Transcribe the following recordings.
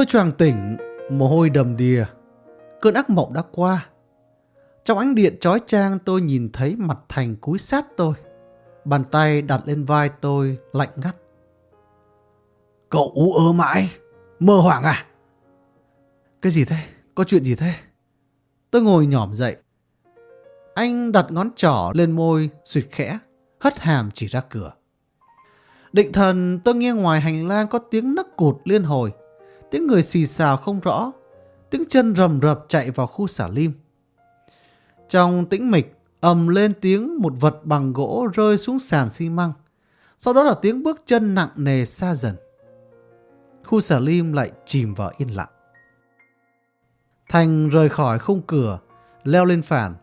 Tôi choàng tỉnh, mồ hôi đầm đìa. Cơn ác mộng đã qua. Trong ánh điện trói trang tôi nhìn thấy mặt Thành cúi sát tôi. Bàn tay đặt lên vai tôi lạnh ngắt. Cậu ú ớ mãi, mơ hoảng à? Cái gì thế? Có chuyện gì thế? Tôi ngồi nhỏm dậy. Anh đặt ngón trỏ lên môi, suyệt khẽ, hất hàm chỉ ra cửa. Định thần tôi nghe ngoài hành lang có tiếng nấc cụt liên hồi, tiếng người xì xào không rõ, tiếng chân rầm rập chạy vào khu xả lim. Trong tĩnh mịch, ầm lên tiếng một vật bằng gỗ rơi xuống sàn xi măng. Sau đó là tiếng bước chân nặng nề xa dần. Khu xả lim lại chìm vào yên lặng. Thành rời khỏi khung cửa, leo lên phản,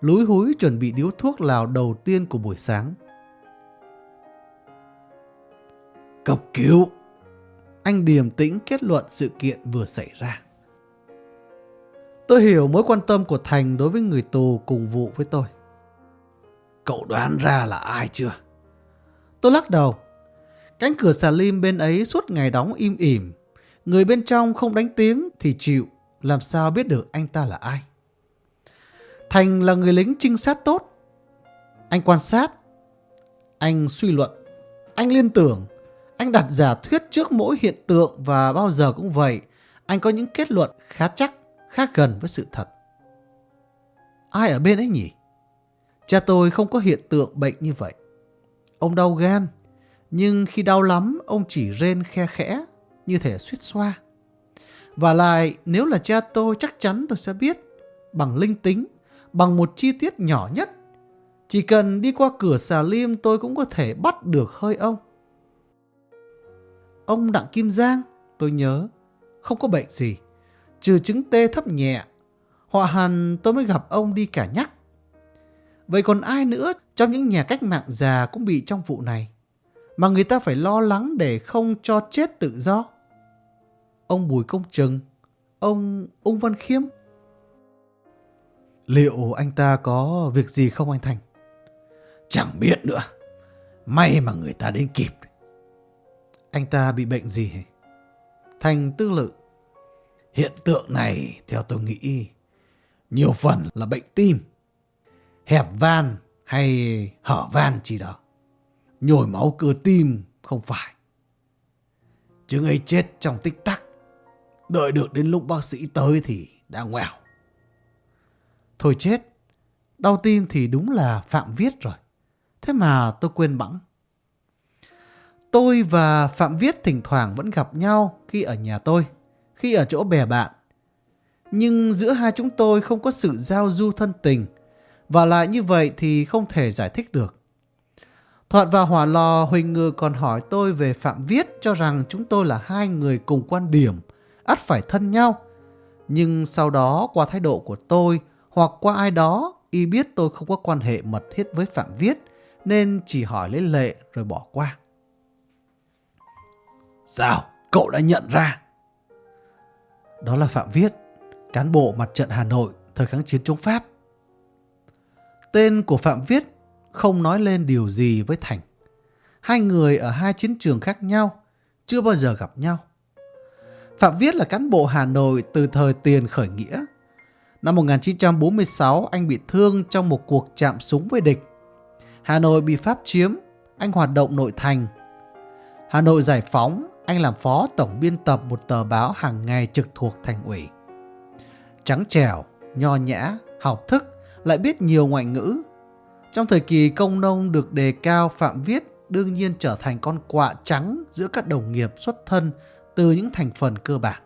lúi húi chuẩn bị điếu thuốc lào đầu tiên của buổi sáng. Cấp cứu! Anh điềm tĩnh kết luận sự kiện vừa xảy ra. Tôi hiểu mối quan tâm của Thành đối với người tù cùng vụ với tôi. Cậu đoán ra là ai chưa? Tôi lắc đầu. Cánh cửa xà lim bên ấy suốt ngày đóng im ỉm. Người bên trong không đánh tiếng thì chịu. Làm sao biết được anh ta là ai? Thành là người lính trinh sát tốt. Anh quan sát. Anh suy luận. Anh liên tưởng. Anh đặt giả thuyết trước mỗi hiện tượng và bao giờ cũng vậy. Anh có những kết luận khá chắc, khá gần với sự thật. Ai ở bên ấy nhỉ? Cha tôi không có hiện tượng bệnh như vậy. Ông đau gan, nhưng khi đau lắm ông chỉ rên khe khẽ, như thể suýt xoa. Và lại nếu là cha tôi chắc chắn tôi sẽ biết, bằng linh tính, bằng một chi tiết nhỏ nhất. Chỉ cần đi qua cửa xà lim tôi cũng có thể bắt được hơi ông. Ông Đặng Kim Giang, tôi nhớ, không có bệnh gì, trừ chứng tê thấp nhẹ. Họa hàn tôi mới gặp ông đi cả nhắc. Vậy còn ai nữa trong những nhà cách mạng già cũng bị trong vụ này? Mà người ta phải lo lắng để không cho chết tự do. Ông Bùi Công Trừng, ông Ung Văn Khiêm. Liệu anh ta có việc gì không anh Thành? Chẳng biết nữa. May mà người ta đến kịp. Anh ta bị bệnh gì? Thành tư lự. Hiện tượng này theo tôi nghĩ nhiều phần là bệnh tim. Hẹp van hay hở van chỉ đó. Nhồi máu cơ tim không phải. Chứng ấy chết trong tích tắc. Đợi được đến lúc bác sĩ tới thì đã ngoẻo. Thôi chết. Đau tim thì đúng là Phạm Viết rồi. Thế mà tôi quên bẵng. Tôi và Phạm Viết thỉnh thoảng vẫn gặp nhau khi ở nhà tôi, khi ở chỗ bè bạn. Nhưng giữa hai chúng tôi không có sự giao du thân tình, và lại như vậy thì không thể giải thích được. Thoạt và Hỏa Lò Huỳnh Ngư còn hỏi tôi về Phạm Viết cho rằng chúng tôi là hai người cùng quan điểm, ắt phải thân nhau. Nhưng sau đó qua thái độ của tôi hoặc qua ai đó, y biết tôi không có quan hệ mật thiết với Phạm Viết nên chỉ hỏi lấy lệ rồi bỏ qua. Sao? Cậu đã nhận ra? Đó là Phạm Viết, cán bộ mặt trận Hà Nội thời kháng chiến chống Pháp. Tên của Phạm Viết không nói lên điều gì với Thành. Hai người ở hai chiến trường khác nhau, chưa bao giờ gặp nhau. Phạm Viết là cán bộ Hà Nội từ thời tiền khởi nghĩa. Năm 1946, anh bị thương trong một cuộc chạm súng với địch. Hà Nội bị Pháp chiếm, anh hoạt động nội thành. Hà Nội giải phóng, anh làm phó tổng biên tập một tờ báo hàng ngày trực thuộc thành ủy. Trắng trẻo, nho nhã, học thức, lại biết nhiều ngoại ngữ. Trong thời kỳ công nông được đề cao Phạm Viết đương nhiên trở thành con quạ trắng giữa các đồng nghiệp xuất thân từ những thành phần cơ bản.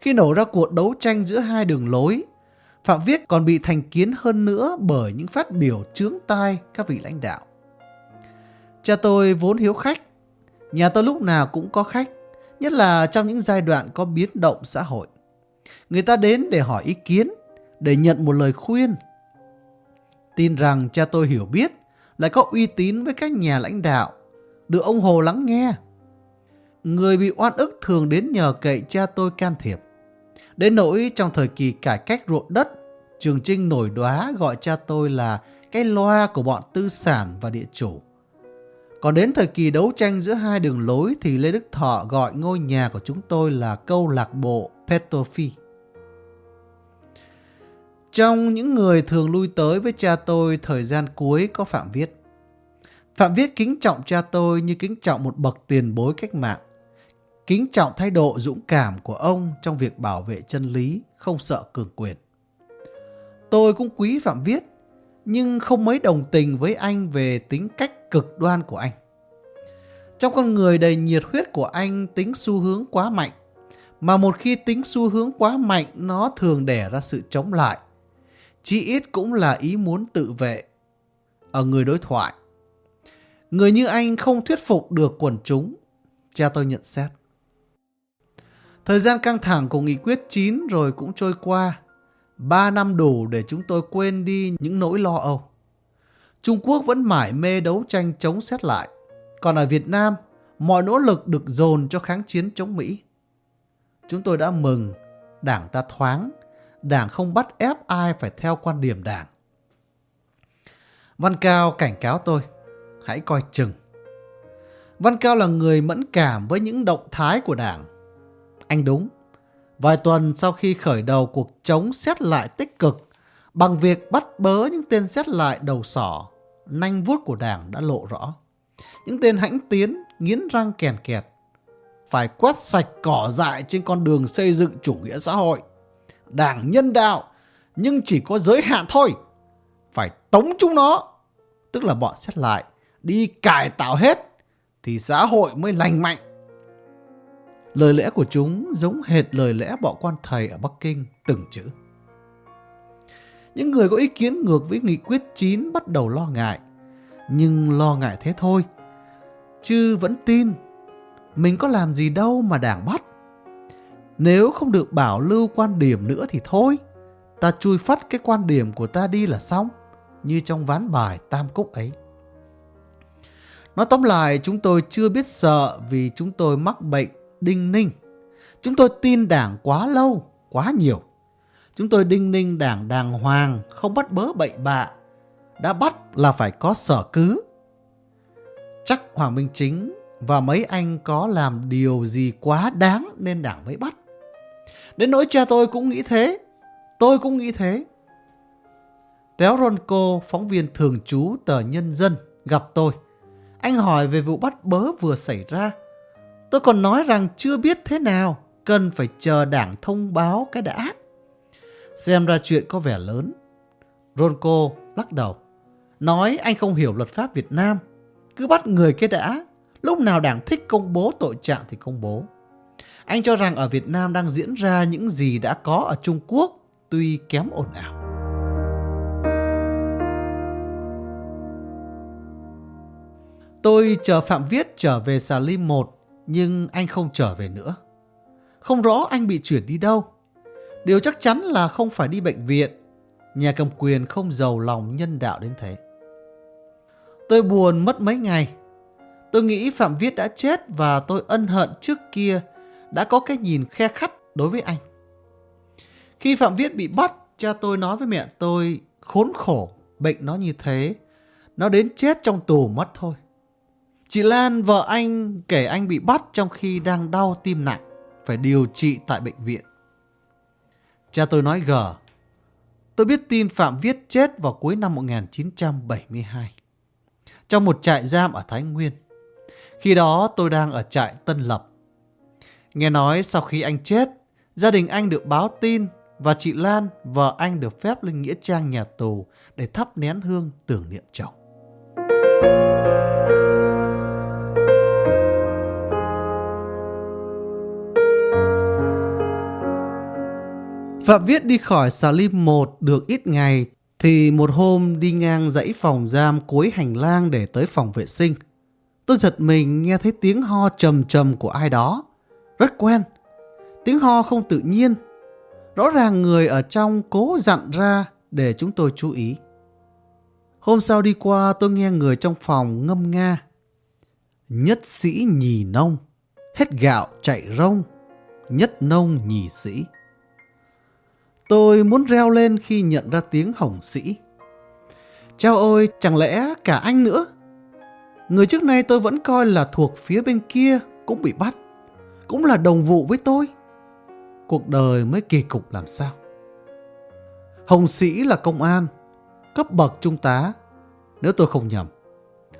Khi nổ ra cuộc đấu tranh giữa hai đường lối, Phạm Viết còn bị thành kiến hơn nữa bởi những phát biểu chướng tai các vị lãnh đạo. Cha tôi vốn hiếu khách, Nhà tôi lúc nào cũng có khách, nhất là trong những giai đoạn có biến động xã hội. Người ta đến để hỏi ý kiến, để nhận một lời khuyên. Tin rằng cha tôi hiểu biết, lại có uy tín với các nhà lãnh đạo, được ông Hồ lắng nghe. Người bị oan ức thường đến nhờ cậy cha tôi can thiệp. Đến nỗi trong thời kỳ cải cách ruộng đất, Trường Trinh nổi đoá gọi cha tôi là cái loa của bọn tư sản và địa chủ. Còn đến thời kỳ đấu tranh giữa hai đường lối thì Lê Đức Thọ gọi ngôi nhà của chúng tôi là câu lạc bộ petofi Trong những người thường lui tới với cha tôi thời gian cuối có Phạm Viết. Phạm Viết kính trọng cha tôi như kính trọng một bậc tiền bối cách mạng. Kính trọng thái độ dũng cảm của ông trong việc bảo vệ chân lý, không sợ cường quyền. Tôi cũng quý Phạm Viết, nhưng không mấy đồng tình với anh về tính cách cực đoan của anh. Trong con người đầy nhiệt huyết của anh tính xu hướng quá mạnh, mà một khi tính xu hướng quá mạnh nó thường đẻ ra sự chống lại. Chí ít cũng là ý muốn tự vệ ở người đối thoại. Người như anh không thuyết phục được quần chúng, cha tôi nhận xét. Thời gian căng thẳng của nghị quyết 9 rồi cũng trôi qua. Ba năm đủ để chúng tôi quên đi những nỗi lo âu. Trung Quốc vẫn mải mê đấu tranh chống xét lại. Còn ở Việt Nam, mọi nỗ lực được dồn cho kháng chiến chống Mỹ. Chúng tôi đã mừng, đảng ta thoáng, đảng không bắt ép ai phải theo quan điểm đảng. Văn Cao cảnh cáo tôi, hãy coi chừng. Văn Cao là người mẫn cảm với những động thái của đảng. Anh đúng, vài tuần sau khi khởi đầu cuộc chống xét lại tích cực, bằng việc bắt bớ những tên xét lại đầu sỏ, nanh vuốt của đảng đã lộ rõ. Những tên hãnh tiến, nghiến răng kèn kẹt, phải quét sạch cỏ dại trên con đường xây dựng chủ nghĩa xã hội. Đảng nhân đạo, nhưng chỉ có giới hạn thôi. Phải tống chúng nó, tức là bọn xét lại, đi cải tạo hết, thì xã hội mới lành mạnh. Lời lẽ của chúng giống hệt lời lẽ bọn quan thầy ở Bắc Kinh từng chữ. Những người có ý kiến ngược với nghị quyết 9 bắt đầu lo ngại. Nhưng lo ngại thế thôi. Chứ vẫn tin. Mình có làm gì đâu mà đảng bắt. Nếu không được bảo lưu quan điểm nữa thì thôi. Ta chui phát cái quan điểm của ta đi là xong. Như trong ván bài Tam Cúc ấy. Nói tóm lại, chúng tôi chưa biết sợ vì chúng tôi mắc bệnh đinh ninh. Chúng tôi tin đảng quá lâu, quá nhiều. Chúng tôi đinh ninh đảng đàng hoàng, không bắt bớ bậy bạ. Đã bắt là phải có sở cứ. Chắc Hoàng Minh Chính và mấy anh có làm điều gì quá đáng nên đảng mới bắt. Đến nỗi cha tôi cũng nghĩ thế. Tôi cũng nghĩ thế. Téo Ronco, phóng viên thường trú tờ Nhân dân, gặp tôi. Anh hỏi về vụ bắt bớ vừa xảy ra. Tôi còn nói rằng chưa biết thế nào, cần phải chờ đảng thông báo cái đã. Xem ra chuyện có vẻ lớn. Ronco lắc đầu. Nói anh không hiểu luật pháp Việt Nam. Cứ bắt người cái đã. Lúc nào đảng thích công bố tội trạng thì công bố. Anh cho rằng ở Việt Nam đang diễn ra những gì đã có ở Trung Quốc, tuy kém ồn ào. Tôi chờ Phạm Viết trở về xà lim 1, nhưng anh không trở về nữa. Không rõ anh bị chuyển đi đâu. Điều chắc chắn là không phải đi bệnh viện. Nhà cầm quyền không giàu lòng nhân đạo đến thế. Tôi buồn mất mấy ngày. Tôi nghĩ Phạm Viết đã chết và tôi ân hận trước kia đã có cái nhìn khe khắt đối với anh. Khi Phạm Viết bị bắt, cha tôi nói với mẹ tôi khốn khổ, bệnh nó như thế. Nó đến chết trong tù mất thôi. Chị Lan, vợ anh, kể anh bị bắt trong khi đang đau tim nặng, phải điều trị tại bệnh viện. Cha tôi nói gờ. Tôi biết tin Phạm Viết chết vào cuối năm 1972. Trong một trại giam ở Thái Nguyên. Khi đó tôi đang ở trại Tân Lập. Nghe nói sau khi anh chết, gia đình anh được báo tin và chị Lan, vợ anh được phép lên Nghĩa Trang nhà tù để thắp nén hương tưởng niệm chồng. Phạm Viết đi khỏi Salim 1 được ít ngày thì một hôm đi ngang dãy phòng giam cuối hành lang để tới phòng vệ sinh. Tôi giật mình nghe thấy tiếng ho trầm trầm của ai đó. Rất quen. Tiếng ho không tự nhiên. Rõ ràng người ở trong cố dặn ra để chúng tôi chú ý. Hôm sau đi qua tôi nghe người trong phòng ngâm nga. Nhất sĩ nhì nông, hết gạo chạy rông, nhất nông nhì sĩ. Tôi muốn reo lên khi nhận ra tiếng hồng sĩ. Chao ôi, chẳng lẽ cả anh nữa? Người trước nay tôi vẫn coi là thuộc phía bên kia cũng bị bắt. Cũng là đồng vụ với tôi. Cuộc đời mới kỳ cục làm sao. Hồng Sĩ là công an, cấp bậc trung tá, nếu tôi không nhầm.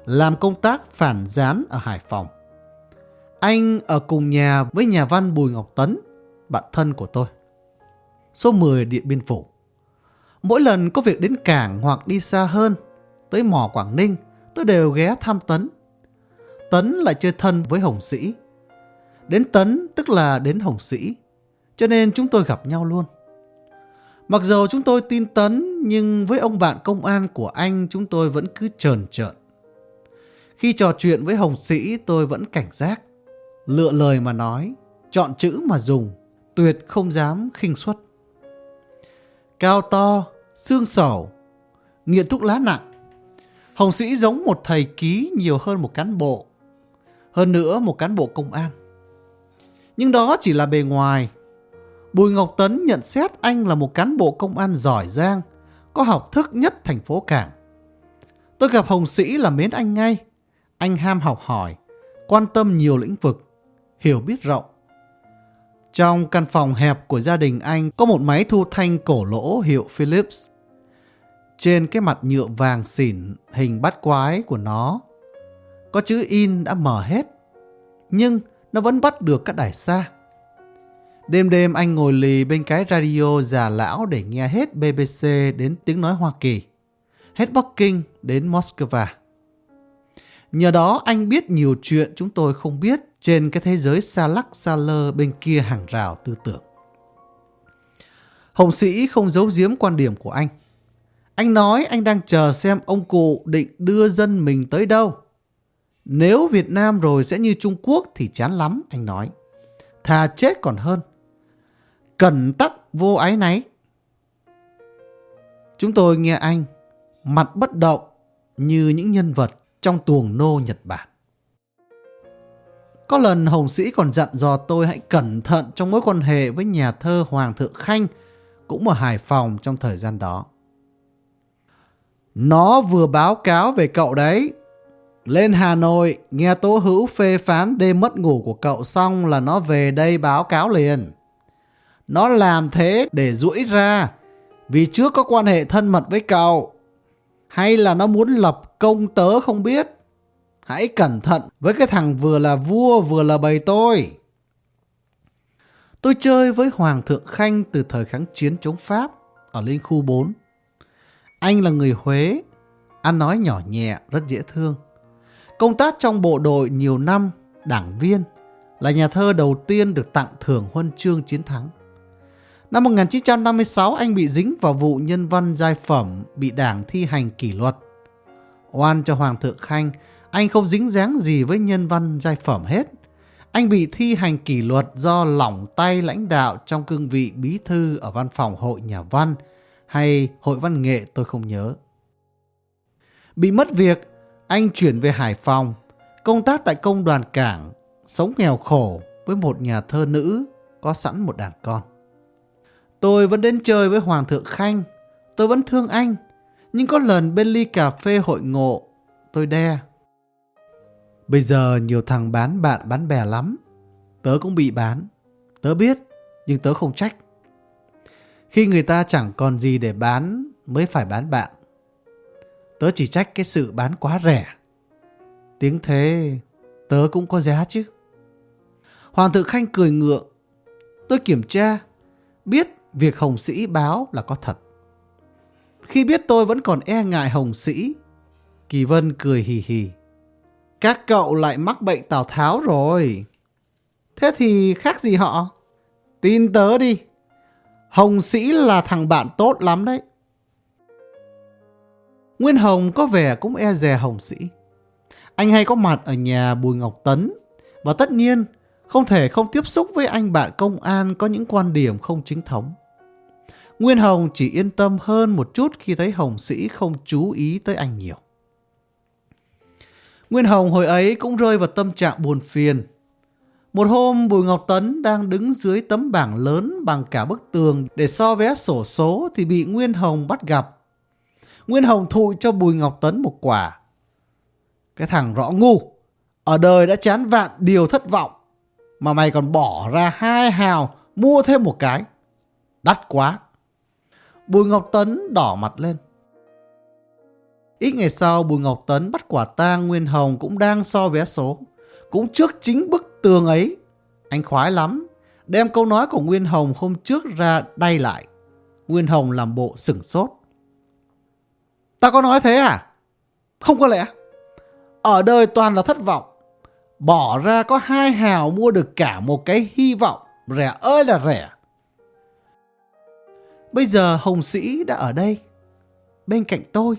Làm công tác phản gián ở Hải Phòng. Anh ở cùng nhà với nhà văn Bùi Ngọc Tấn, bạn thân của tôi. Số 10 Điện Biên Phủ. Mỗi lần có việc đến cảng hoặc đi xa hơn, tới mỏ Quảng Ninh, tôi đều ghé thăm Tấn. Tấn lại chơi thân với Hồng Sĩ. Đến Tấn tức là đến Hồng Sĩ, cho nên chúng tôi gặp nhau luôn. Mặc dù chúng tôi tin Tấn, nhưng với ông bạn công an của anh chúng tôi vẫn cứ trờn trợn. Khi trò chuyện với Hồng Sĩ tôi vẫn cảnh giác, lựa lời mà nói, chọn chữ mà dùng, tuyệt không dám khinh suất. Cao to, xương sầu, nghiện thuốc lá nặng. Hồng Sĩ giống một thầy ký nhiều hơn một cán bộ, hơn nữa một cán bộ công an. Nhưng đó chỉ là bề ngoài. Bùi Ngọc Tấn nhận xét anh là một cán bộ công an giỏi giang, có học thức nhất thành phố Cảng. Tôi gặp Hồng Sĩ là mến anh ngay. Anh ham học hỏi, quan tâm nhiều lĩnh vực, hiểu biết rộng. Trong căn phòng hẹp của gia đình anh có một máy thu thanh cổ lỗ hiệu Philips. Trên cái mặt nhựa vàng xỉn hình bắt quái của nó có chữ in đã mở hết, nhưng nó vẫn bắt được các đài xa. Đêm đêm anh ngồi lì bên cái radio già lão để nghe hết BBC đến tiếng nói Hoa Kỳ, hết Bắc Kinh đến Moscow. Nhờ đó anh biết nhiều chuyện chúng tôi không biết trên cái thế giới xa lắc xa lơ bên kia hàng rào tư tưởng. Hồng Sĩ không giấu giếm quan điểm của anh. Anh nói anh đang chờ xem ông cụ định đưa dân mình tới đâu. Nếu Việt Nam rồi sẽ như Trung Quốc thì chán lắm, anh nói. Thà chết còn hơn. Cẩn tắc vô ái náy. Chúng tôi nghe anh, mặt bất động như những nhân vật trong tuồng nô Nhật Bản. Có lần Hồng Sĩ còn dặn dò tôi hãy cẩn thận trong mối quan hệ với nhà thơ Hoàng Thượng Khanh, cũng ở Hải Phòng trong thời gian đó. Nó vừa báo cáo về cậu đấy. Lên Hà Nội, nghe Tố Hữu phê phán đêm mất ngủ của cậu xong là nó về đây báo cáo liền. Nó làm thế để rũi ra, vì trước có quan hệ thân mật với cậu. Hay là nó muốn lập công tớ không biết? Hãy cẩn thận với cái thằng vừa là vua vừa là bầy tôi. Tôi chơi với Hoàng thượng Khanh từ thời kháng chiến chống Pháp ở Liên khu 4. Anh là người Huế, ăn nói nhỏ nhẹ, rất dễ thương. Công tác trong bộ đội nhiều năm, đảng viên, là nhà thơ đầu tiên được tặng thưởng huân chương chiến thắng. Năm 1956 anh bị dính vào vụ nhân văn giai phẩm bị đảng thi hành kỷ luật. Oan cho Hoàng thượng Khanh, anh không dính dáng gì với nhân văn giai phẩm hết. Anh bị thi hành kỷ luật do lỏng tay lãnh đạo trong cương vị bí thư ở văn phòng hội nhà văn hay hội văn nghệ tôi không nhớ. Bị mất việc, anh chuyển về Hải Phòng, công tác tại công đoàn cảng, sống nghèo khổ với một nhà thơ nữ có sẵn một đàn con. Tôi vẫn đến chơi với Hoàng thượng Khanh, tôi vẫn thương anh, nhưng có lần bên ly cà phê hội ngộ, tôi đe. Bây giờ nhiều thằng bán bạn bán bè lắm, tớ cũng bị bán, tớ biết, nhưng tớ không trách. Khi người ta chẳng còn gì để bán mới phải bán bạn. Tớ chỉ trách cái sự bán quá rẻ. Tiếng thế, tớ cũng có giá chứ. Hoàng thượng Khanh cười ngượng. Tôi kiểm tra, biết việc Hồng Sĩ báo là có thật. Khi biết tôi vẫn còn e ngại Hồng Sĩ, Kỳ Vân cười hì hì. Các cậu lại mắc bệnh Tào Tháo rồi. Thế thì khác gì họ? Tin tớ đi. Hồng Sĩ là thằng bạn tốt lắm đấy. Nguyên Hồng có vẻ cũng e dè Hồng Sĩ. Anh hay có mặt ở nhà Bùi Ngọc Tấn và tất nhiên, không thể không tiếp xúc với anh bạn công an có những quan điểm không chính thống. Nguyên Hồng chỉ yên tâm hơn một chút khi thấy Hồng Sĩ không chú ý tới anh nhiều. Nguyên Hồng hồi ấy cũng rơi vào tâm trạng buồn phiền. Một hôm, Bùi Ngọc Tấn đang đứng dưới tấm bảng lớn bằng cả bức tường để so vé sổ số thì bị Nguyên Hồng bắt gặp. Nguyên Hồng thụi cho Bùi Ngọc Tấn một quả. Cái thằng rõ ngu. Ở đời đã chán vạn điều thất vọng. Mà mày còn bỏ ra hai hào mua thêm một cái. Đắt quá. Bùi Ngọc Tấn đỏ mặt lên. Ít ngày sau, Bùi Ngọc Tấn bắt quả tang Nguyên Hồng cũng đang so vé số. Cũng trước chính bức tường ấy. Anh khoái lắm. Đem câu nói của Nguyên Hồng hôm trước ra đay lại. Nguyên Hồng làm bộ sửng sốt. Ta có nói thế à? Không có lẽ. Ở đời toàn là thất vọng. Bỏ ra có hai hào mua được cả một cái hy vọng. Rẻ ơi là rẻ. Bây giờ Hồng Sĩ đã ở đây. Bên cạnh tôi.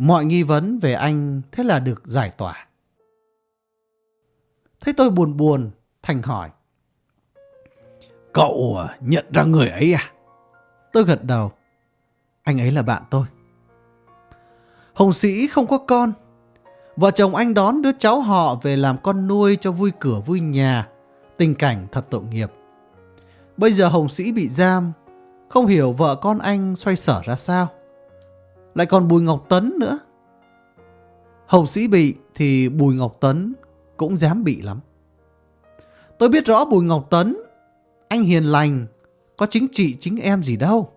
Mọi nghi vấn về anh thế là được giải tỏa. Thấy tôi buồn buồn, Thành hỏi. Cậu à, nhận ra người ấy à? Tôi gật đầu. Anh ấy là bạn tôi. Hồng Sĩ không có con. Vợ chồng anh đón đứa cháu họ về làm con nuôi cho vui cửa vui nhà. Tình cảnh thật tội nghiệp. Bây giờ Hồng Sĩ bị giam. Không hiểu vợ con anh xoay sở ra sao. Lại còn Bùi Ngọc Tấn nữa. Hồng Sĩ bị thì Bùi Ngọc Tấn cũng dám bị lắm. Tôi biết rõ Bùi Ngọc Tấn. Anh hiền lành. Có chính trị chính em gì đâu.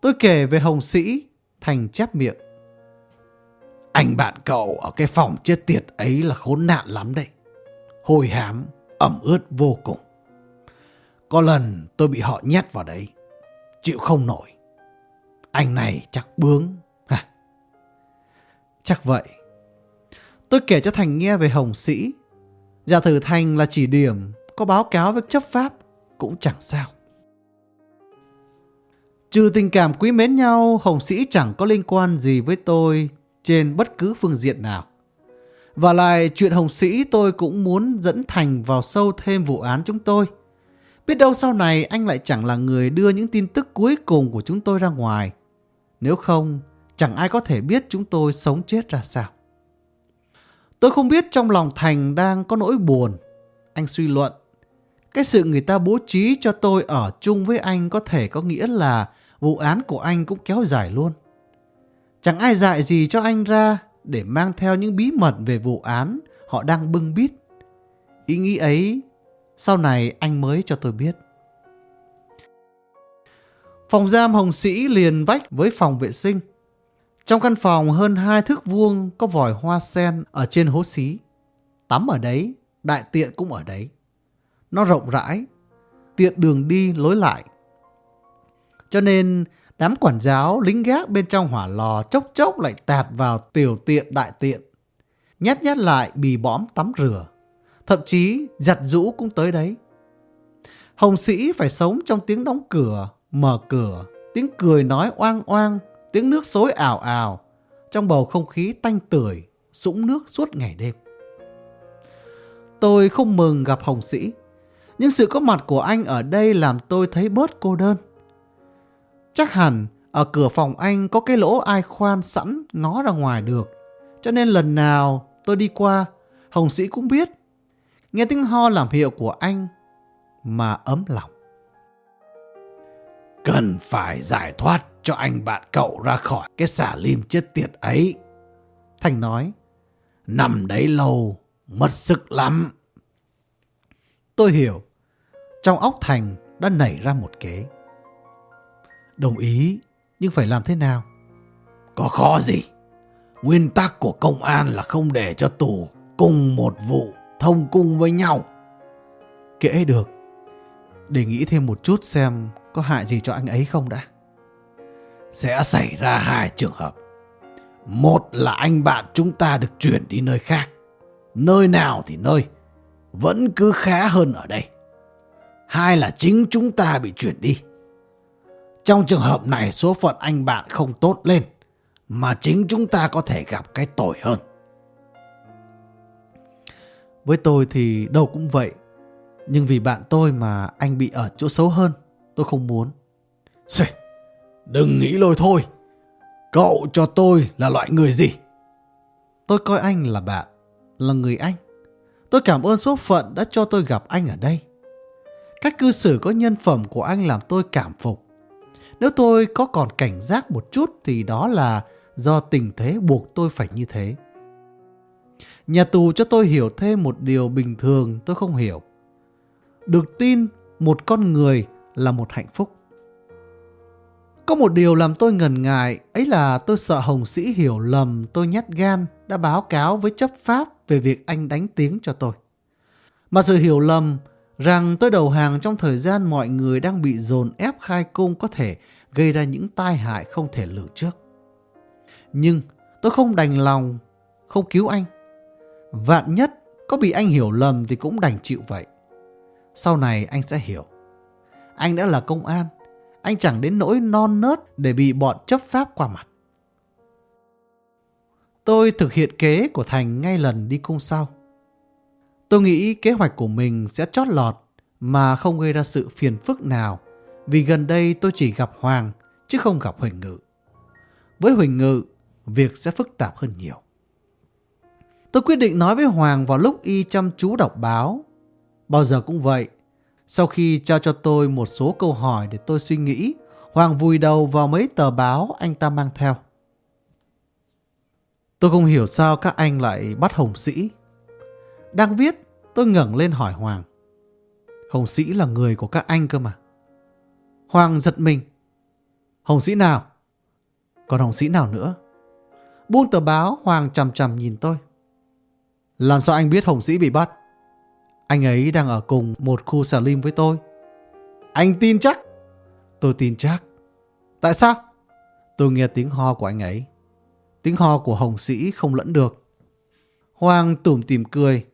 Tôi kể về Hồng Sĩ, Thành chép miệng. Anh bạn cậu ở cái phòng chết tiệt ấy là khốn nạn lắm đấy. Hôi hám, ẩm ướt vô cùng. Có lần tôi bị họ nhét vào đấy. Chịu không nổi. Anh này chắc bướng. Hả? Chắc vậy. Tôi kể cho Thành nghe về Hồng Sĩ. Giả thử Thành là chỉ điểm, có báo cáo với chấp pháp, cũng chẳng sao. Trừ tình cảm quý mến nhau, Hồng Sĩ chẳng có liên quan gì với tôi trên bất cứ phương diện nào. Và lại chuyện Hồng Sĩ tôi cũng muốn dẫn Thành vào sâu thêm vụ án chúng tôi. Biết đâu sau này anh lại chẳng là người đưa những tin tức cuối cùng của chúng tôi ra ngoài. Nếu không, chẳng ai có thể biết chúng tôi sống chết ra sao. Tôi không biết trong lòng Thành đang có nỗi buồn. Anh suy luận. Cái sự người ta bố trí cho tôi ở chung với anh có thể có nghĩa là vụ án của anh cũng kéo dài luôn. Chẳng ai dạy gì cho anh ra để mang theo những bí mật về vụ án họ đang bưng bít. Ý nghĩ ấy sau này anh mới cho tôi biết. Phòng giam Hồng Sĩ liền vách với phòng vệ sinh. Trong căn phòng hơn hai thước vuông có vòi hoa sen ở trên hố xí. Tắm ở đấy, đại tiện cũng ở đấy. Nó rộng rãi, tiện đường đi lối lại. Cho nên đám quản giáo lính gác bên trong hỏa lò chốc chốc lại tạt vào tiểu tiện đại tiện. Nhét nhét lại bì bõm tắm rửa. Thậm chí giặt rũ cũng tới đấy. Hồng sĩ phải sống trong tiếng đóng cửa, mở cửa, tiếng cười nói oang oang, tiếng nước xối ảo ảo, trong bầu không khí tanh tưởi, sũng nước suốt ngày đêm. Tôi không mừng gặp Hồng Sĩ, nhưng sự có mặt của anh ở đây làm tôi thấy bớt cô đơn. Chắc hẳn ở cửa phòng anh có cái lỗ ai khoan sẵn ngó ra ngoài được, cho nên lần nào tôi đi qua, Hồng Sĩ cũng biết. Nghe tiếng ho làm hiệu của anh mà ấm lòng. Cần phải giải thoát cho anh bạn cậu ra khỏi cái xả lim chết tiệt ấy. Thành nói, nằm đấy lâu, mất sức lắm. Tôi hiểu, trong óc Thành đã nảy ra một kế. Đồng ý, nhưng phải làm thế nào? Có khó gì? Nguyên tắc của công an là không để cho tù cùng một vụ thông cung với nhau. Kể được, để nghĩ thêm một chút xem có hại gì cho anh ấy không đã. Sẽ xảy ra hai trường hợp. Một là anh bạn chúng ta được chuyển đi nơi khác. Nơi nào thì nơi. Vẫn cứ khá hơn ở đây. Hai là chính chúng ta bị chuyển đi. Trong trường hợp này số phận anh bạn không tốt lên. Mà chính chúng ta có thể gặp cái tội hơn. Với tôi thì đâu cũng vậy. Nhưng vì bạn tôi mà anh bị ở chỗ xấu hơn. Tôi không muốn. Xì, đừng nghĩ lôi thôi. Cậu cho tôi là loại người gì? Tôi coi anh là bạn, là người anh. Tôi cảm ơn số phận đã cho tôi gặp anh ở đây. Cách cư xử có nhân phẩm của anh làm tôi cảm phục. Nếu tôi có còn cảnh giác một chút thì đó là do tình thế buộc tôi phải như thế. Nhà tù cho tôi hiểu thêm một điều bình thường tôi không hiểu. Được tin một con người là một hạnh phúc. Có một điều làm tôi ngần ngại, ấy là tôi sợ Hồng Sĩ hiểu lầm tôi nhát gan đã báo cáo với chấp pháp về việc anh đánh tiếng cho tôi. Mà sự hiểu lầm rằng tôi đầu hàng trong thời gian mọi người đang bị dồn ép khai cung có thể gây ra những tai hại không thể lường trước. Nhưng tôi không đành lòng, không cứu anh. Vạn nhất có bị anh hiểu lầm thì cũng đành chịu vậy. Sau này anh sẽ hiểu. Anh đã là công an, anh chẳng đến nỗi non nớt để bị bọn chấp pháp qua mặt. Tôi thực hiện kế của Thành ngay lần đi cung sau. Tôi nghĩ kế hoạch của mình sẽ chót lọt mà không gây ra sự phiền phức nào vì gần đây tôi chỉ gặp Hoàng chứ không gặp Huỳnh Ngự. Với Huỳnh Ngự, việc sẽ phức tạp hơn nhiều. Tôi quyết định nói với Hoàng vào lúc y chăm chú đọc báo. Bao giờ cũng vậy. Sau khi trao cho tôi một số câu hỏi để tôi suy nghĩ, Hoàng vùi đầu vào mấy tờ báo anh ta mang theo. Tôi không hiểu sao các anh lại bắt Hồng Sĩ. Đang viết, tôi ngẩng lên hỏi Hoàng. Hồng Sĩ là người của các anh cơ mà. Hoàng giật mình. Hồng Sĩ nào? Còn Hồng Sĩ nào nữa? Buông tờ báo, Hoàng chầm chầm nhìn tôi. Làm sao anh biết Hồng Sĩ bị bắt? Anh ấy đang ở cùng một khu xà lim với tôi. Anh tin chắc? Tôi tin chắc. Tại sao? Tôi nghe tiếng ho của anh ấy. Tiếng ho của Hồng Sĩ không lẫn được. Hoàng tủm tìm cười.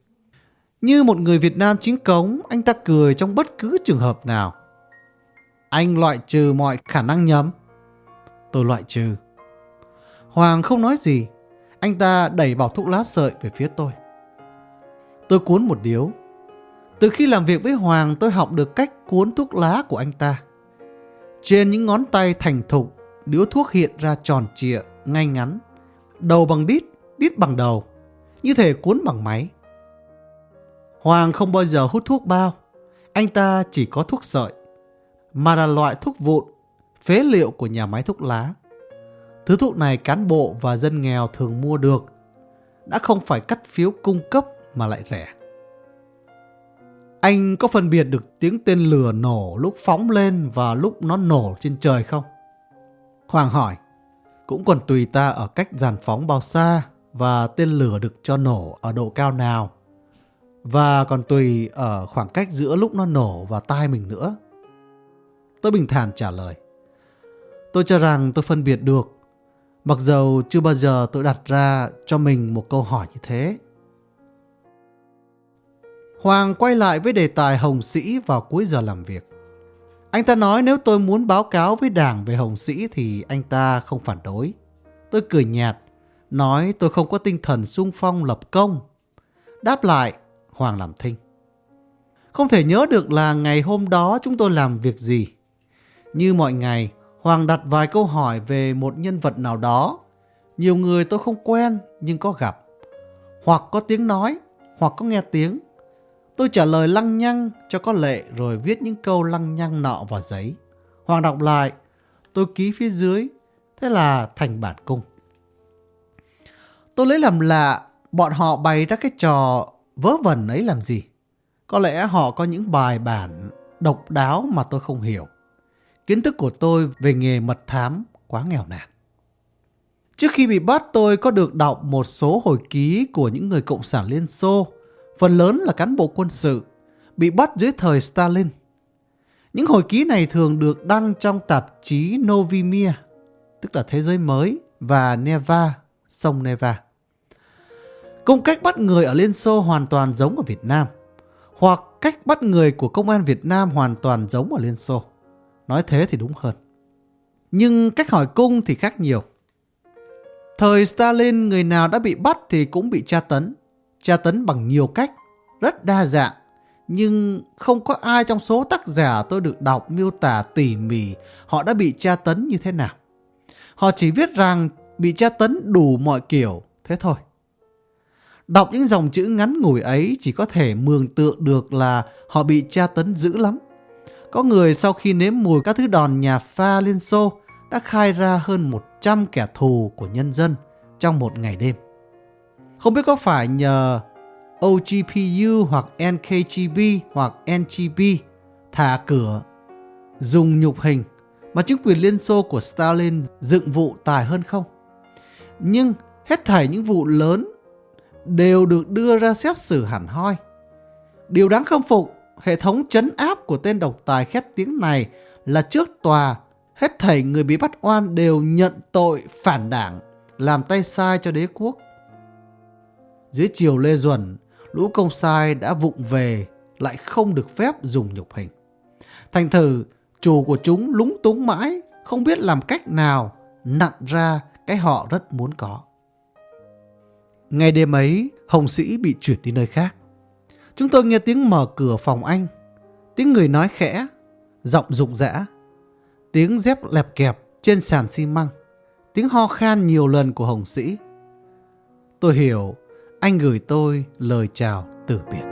Như một người Việt Nam chính cống, anh ta cười trong bất cứ trường hợp nào. Anh loại trừ mọi khả năng nhầm. Tôi loại trừ. Hoàng không nói gì. Anh ta đẩy bọc thuốc lá sợi về phía tôi. Tôi cuốn một điếu. Từ khi làm việc với Hoàng tôi học được cách cuốn thuốc lá của anh ta. Trên những ngón tay thành thục, điếu thuốc hiện ra tròn trịa, ngay ngắn. Đầu bằng đít, đít bằng đầu. Như thể cuốn bằng máy. Hoàng không bao giờ hút thuốc bao. Anh ta chỉ có thuốc sợi. Mà là loại thuốc vụn, phế liệu của nhà máy thuốc lá. Thứ thuốc này cán bộ và dân nghèo thường mua được. Đã không phải cắt phiếu cung cấp mà lại rẻ. Anh có phân biệt được tiếng tên lửa nổ lúc phóng lên và lúc nó nổ trên trời không? Hoàng hỏi. Cũng còn tùy ta ở cách giàn phóng bao xa và tên lửa được cho nổ ở độ cao nào. Và còn tùy ở khoảng cách giữa lúc nó nổ và tai mình nữa. Tôi bình thản trả lời. Tôi cho rằng tôi phân biệt được. Mặc dầu chưa bao giờ tôi đặt ra cho mình một câu hỏi như thế. Hoàng quay lại với đề tài Hồng Sĩ vào cuối giờ làm việc. Anh ta nói nếu tôi muốn báo cáo với đảng về Hồng Sĩ thì anh ta không phản đối. Tôi cười nhạt, nói tôi không có tinh thần sung phong lập công. Đáp lại, Hoàng làm thinh. Không thể nhớ được là ngày hôm đó chúng tôi làm việc gì. Như mọi ngày, Hoàng đặt vài câu hỏi về một nhân vật nào đó. Nhiều người tôi không quen nhưng có gặp. Hoặc có tiếng nói, hoặc có nghe tiếng. Tôi trả lời lăng nhăng cho có lệ rồi viết những câu lăng nhăng nọ vào giấy. Hoàng đọc lại, tôi ký phía dưới, thế là thành bản cung. Tôi lấy làm lạ, bọn họ bày ra cái trò vớ vẩn ấy làm gì. Có lẽ họ có những bài bản độc đáo mà tôi không hiểu. Kiến thức của tôi về nghề mật thám quá nghèo nàn. Trước khi bị bắt tôi có được đọc một số hồi ký của những người Cộng sản Liên Xô phần lớn là cán bộ quân sự, bị bắt dưới thời Stalin. Những hồi ký này thường được đăng trong tạp chí Novimir, tức là Thế giới mới, và Neva, sông Neva. Công cách bắt người ở Liên Xô hoàn toàn giống ở Việt Nam, hoặc cách bắt người của công an Việt Nam hoàn toàn giống ở Liên Xô. Nói thế thì đúng hơn. Nhưng cách hỏi cung thì khác nhiều. Thời Stalin, người nào đã bị bắt thì cũng bị tra tấn tra tấn bằng nhiều cách, rất đa dạng. Nhưng không có ai trong số tác giả tôi được đọc miêu tả tỉ mỉ họ đã bị tra tấn như thế nào. Họ chỉ viết rằng bị tra tấn đủ mọi kiểu, thế thôi. Đọc những dòng chữ ngắn ngủi ấy chỉ có thể mường tượng được là họ bị tra tấn dữ lắm. Có người sau khi nếm mùi các thứ đòn nhà pha Liên Xô đã khai ra hơn 100 kẻ thù của nhân dân trong một ngày đêm. Không biết có phải nhờ OGPU hoặc NKGB hoặc NGB thả cửa dùng nhục hình mà chính quyền Liên Xô của Stalin dựng vụ tài hơn không? Nhưng hết thảy những vụ lớn đều được đưa ra xét xử hẳn hoi. Điều đáng khâm phục, hệ thống chấn áp của tên độc tài khét tiếng này là trước tòa, hết thảy người bị bắt oan đều nhận tội phản đảng, làm tay sai cho đế quốc. Dưới triều Lê Duẩn, lũ công sai đã vụng về, lại không được phép dùng nhục hình. Thành thử, chủ của chúng lúng túng mãi, không biết làm cách nào nặn ra cái họ rất muốn có. Ngày đêm ấy, Hồng Sĩ bị chuyển đi nơi khác. Chúng tôi nghe tiếng mở cửa phòng anh, tiếng người nói khẽ, giọng rụng rã, tiếng dép lẹp kẹp trên sàn xi măng, tiếng ho khan nhiều lần của Hồng Sĩ. Tôi hiểu, anh gửi tôi lời chào từ biệt.